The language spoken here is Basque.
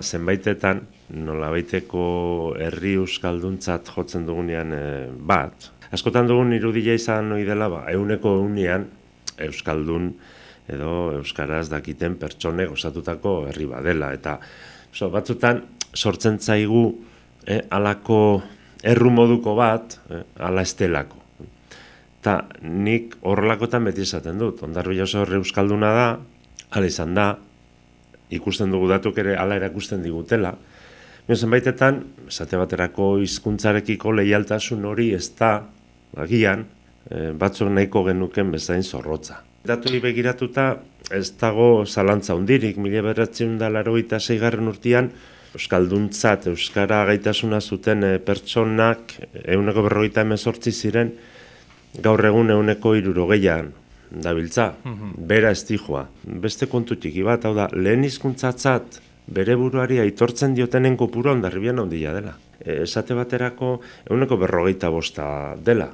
Zenbaitetan, nolabaiteko herri euskalduntzat jotzen dugunean eh, bat. Askotan dugun irudia izan ohi dela, ba, euneko eunean euskaldun edo euskaraz dakiten pertsone osatutako herri badela. Eta so, batzutan sortzen zaigu eh, alako erru moduko bat, eh, ala estelako. Ta nik horrelakotan beti esaten dut, jaso horre euskalduna da, ala izan da, ikusten dugu datuk ere ala erakusten digutela. Baina zenbaitetan, esate baterako hizkuntzarekiko leialtasun hori ez da, agian, e, batzuk nahiko genuken bezain zorrotza. Datu begiratuta, ez dago zalantza hundirik, mila beratzen da laro zeigarren urtean, Euskalduntzat, Euskara gaitasuna zuten e, pertsonak, euneko berrogeita emezortzi ziren, gaur egun euneko irurogeian dabiltza, mm bera ez Beste kontu txiki bat, hau da, lehen izkuntzatzat bere buruari aitortzen diotenen kopuru ondarribian ondila dela. E, esate baterako euneko berrogeita bosta dela.